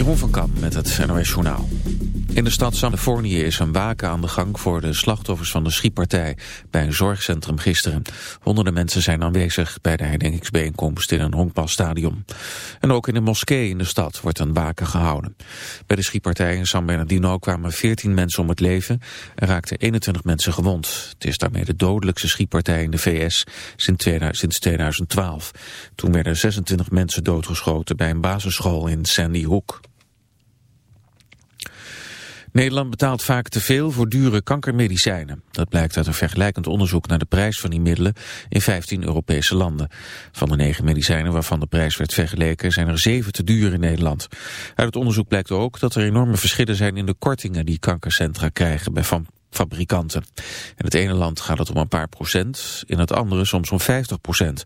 Jeroen van Kamp met het NOS Journaal. In de stad Californië is een waken aan de gang voor de slachtoffers van de schietpartij bij een zorgcentrum gisteren. Honderden mensen zijn aanwezig bij de herdenkingsbijeenkomst in een honkbalstadion. En ook in een moskee in de stad wordt een waken gehouden. Bij de schietpartij in San Bernardino kwamen 14 mensen om het leven en raakten 21 mensen gewond. Het is daarmee de dodelijkste schietpartij in de VS sinds 2012. Toen werden 26 mensen doodgeschoten bij een basisschool in Sandy Hook. Nederland betaalt vaak te veel voor dure kankermedicijnen. Dat blijkt uit een vergelijkend onderzoek naar de prijs van die middelen in 15 Europese landen. Van de negen medicijnen waarvan de prijs werd vergeleken zijn er zeven te duur in Nederland. Uit het onderzoek blijkt ook dat er enorme verschillen zijn in de kortingen die kankercentra krijgen bij fabrikanten. In het ene land gaat het om een paar procent, in het andere soms om 50 procent.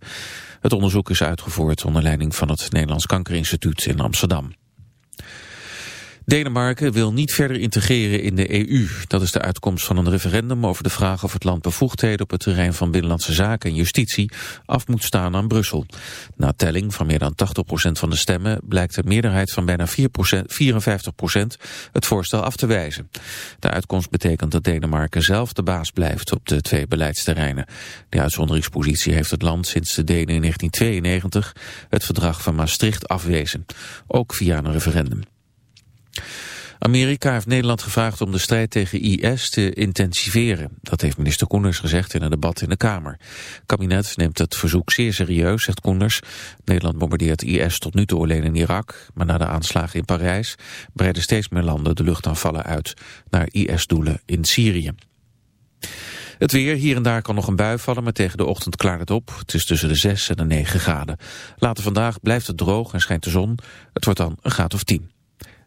Het onderzoek is uitgevoerd onder leiding van het Nederlands Kankerinstituut in Amsterdam. Denemarken wil niet verder integreren in de EU. Dat is de uitkomst van een referendum over de vraag of het land bevoegdheden op het terrein van binnenlandse zaken en justitie af moet staan aan Brussel. Na telling van meer dan 80% van de stemmen blijkt de meerderheid van bijna 4%, 54% het voorstel af te wijzen. De uitkomst betekent dat Denemarken zelf de baas blijft op de twee beleidsterreinen. De uitzonderingspositie heeft het land sinds de Denen in 1992 het verdrag van Maastricht afwezen, ook via een referendum. Amerika heeft Nederland gevraagd om de strijd tegen IS te intensiveren. Dat heeft minister Koenders gezegd in een debat in de Kamer. Het kabinet neemt het verzoek zeer serieus, zegt Koenders. Nederland bombardeert IS tot nu toe alleen in Irak. Maar na de aanslagen in Parijs breiden steeds meer landen de luchtaanvallen uit naar IS-doelen in Syrië. Het weer, hier en daar kan nog een bui vallen, maar tegen de ochtend klaart het op. Het is tussen de 6 en de 9 graden. Later vandaag blijft het droog en schijnt de zon. Het wordt dan een graad of 10.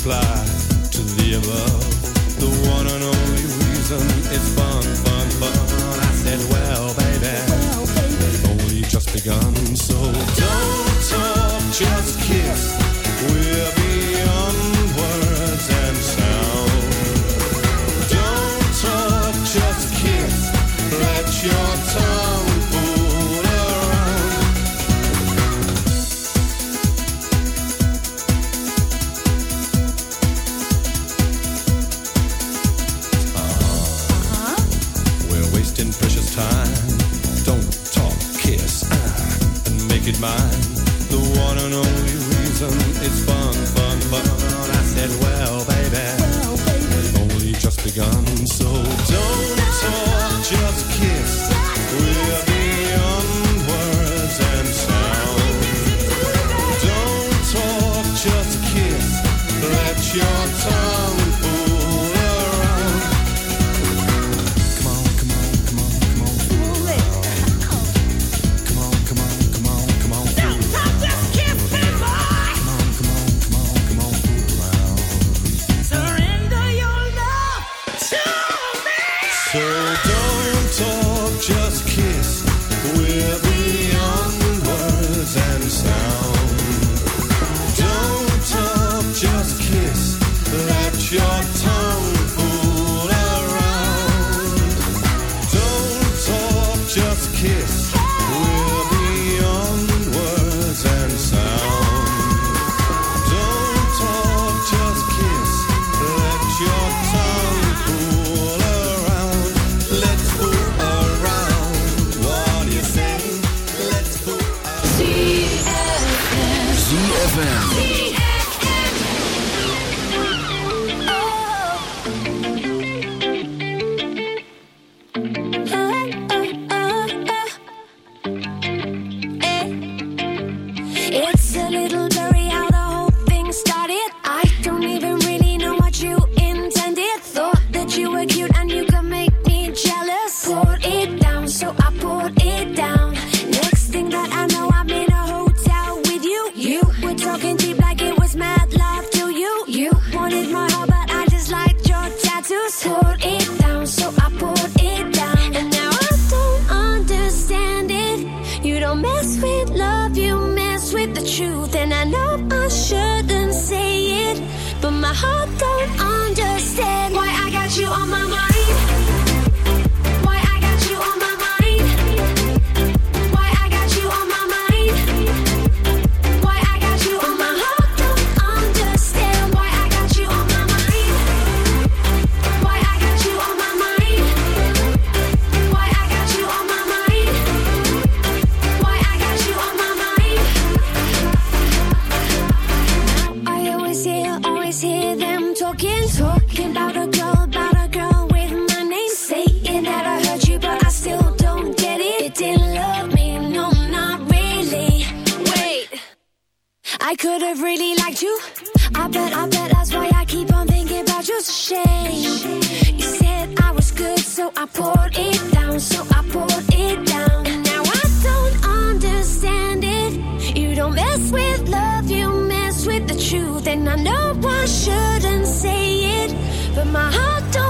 reply to the above. The one and only reason is fun, fun, fun. I said, well, baby, well, baby. only just begun. So don't talk, just Don't mess with love, you mess with the truth. And I know I shouldn't say it, but my heart don't.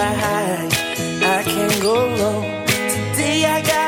I can't go wrong. Today I got.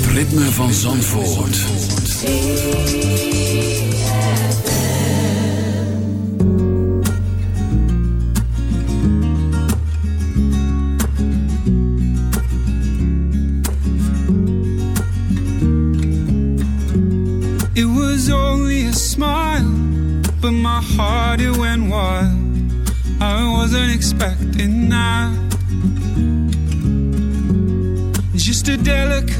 Het ritme van Zandvoort. It was only a smile, but my heart it went wild. I wasn't expecting that. Just a delicate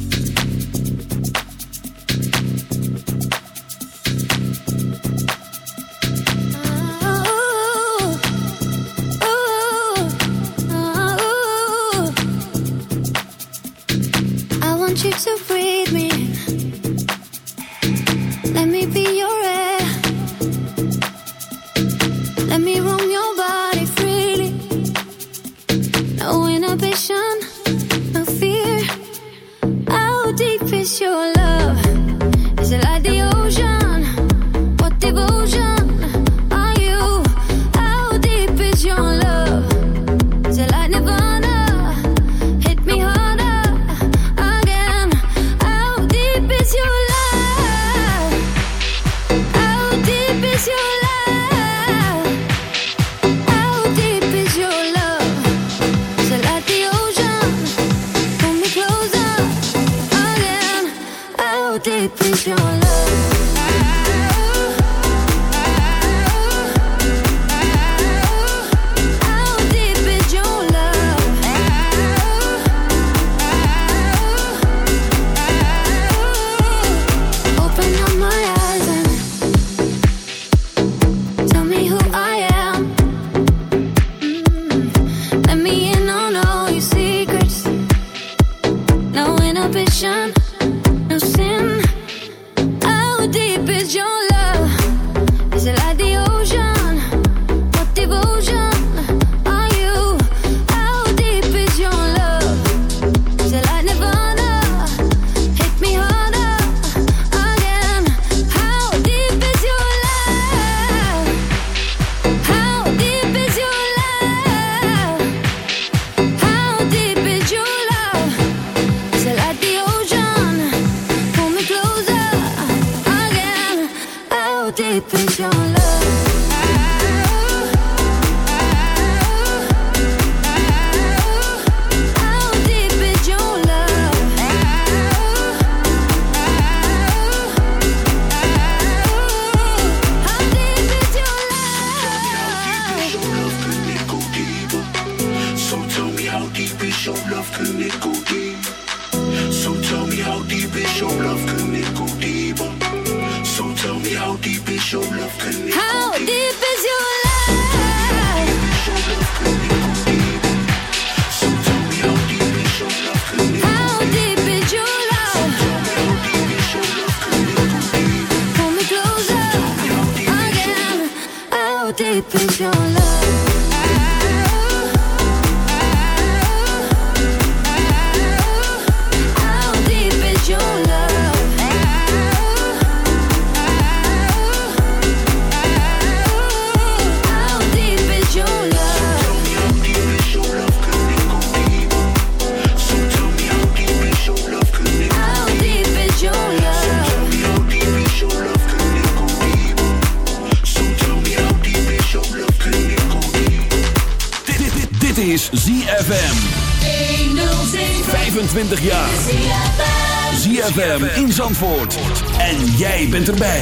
bent erbij.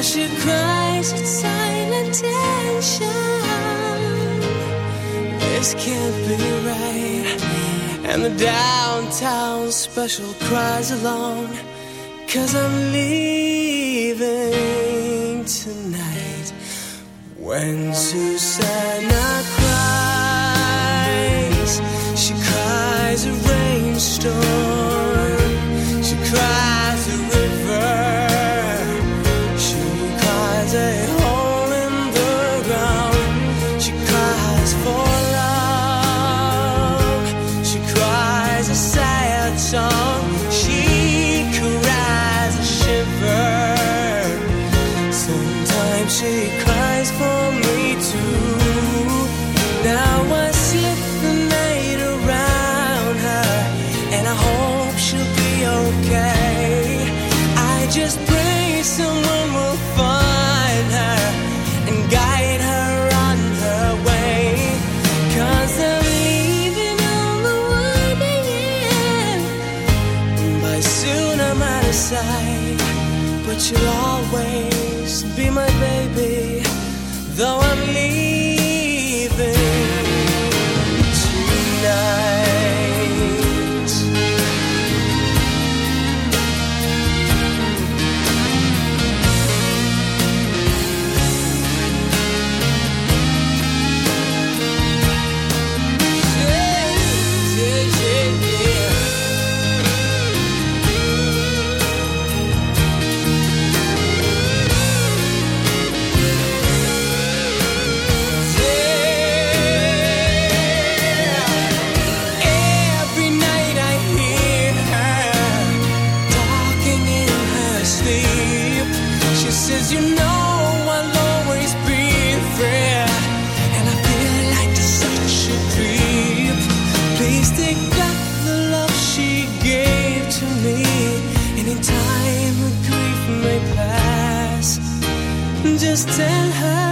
She cries in silent tension. This can't be right. And the downtown special cries along. Cause I'm leaving tonight. When Susanna cries, she cries a rainstorm. Just tell her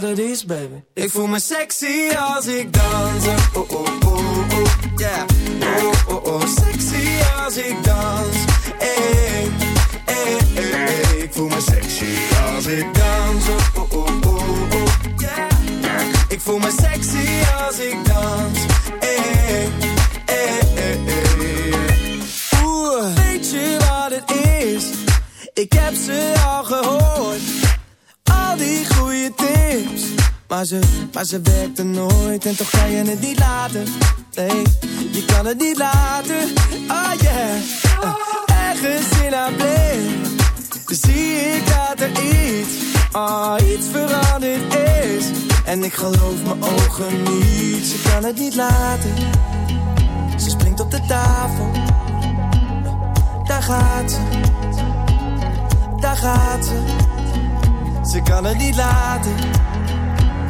wat baby? Ik voel me sexy als ik dans. Oh, oh, oh, oh, yeah. Oh, oh, oh, sexy als ik dans. Hey, hey, hey, hey. Ik voel me sexy als ik dans. Oh, oh, oh, oh, yeah. Ik voel me sexy als ik dans. Maar ze, werkte nooit en toch kan je het niet laten. Nee, je kan het niet laten. Oh yeah, uh, ergens in haar blik zie ik dat er iets, oh, iets veranderd is. En ik geloof mijn ogen niet, ze kan het niet laten. Ze springt op de tafel, daar gaat ze, daar gaat ze. Ze kan het niet laten.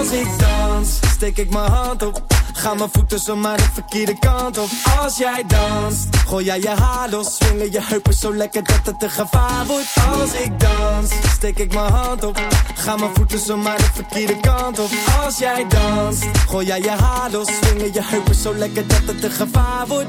Als ik dans, steek ik mijn hand op. Ga mijn voeten zomaar de verkeerde kant op. Als jij danst, gooi jij je haar los. Swingen je heupen zo lekker dat het een gevaar wordt. Als ik dans, steek ik mijn hand op. Ga mijn voeten zomaar de verkeerde kant op. Als jij danst, gooi jij je haar los. Swingen je heupen zo lekker dat het een gevaar wordt.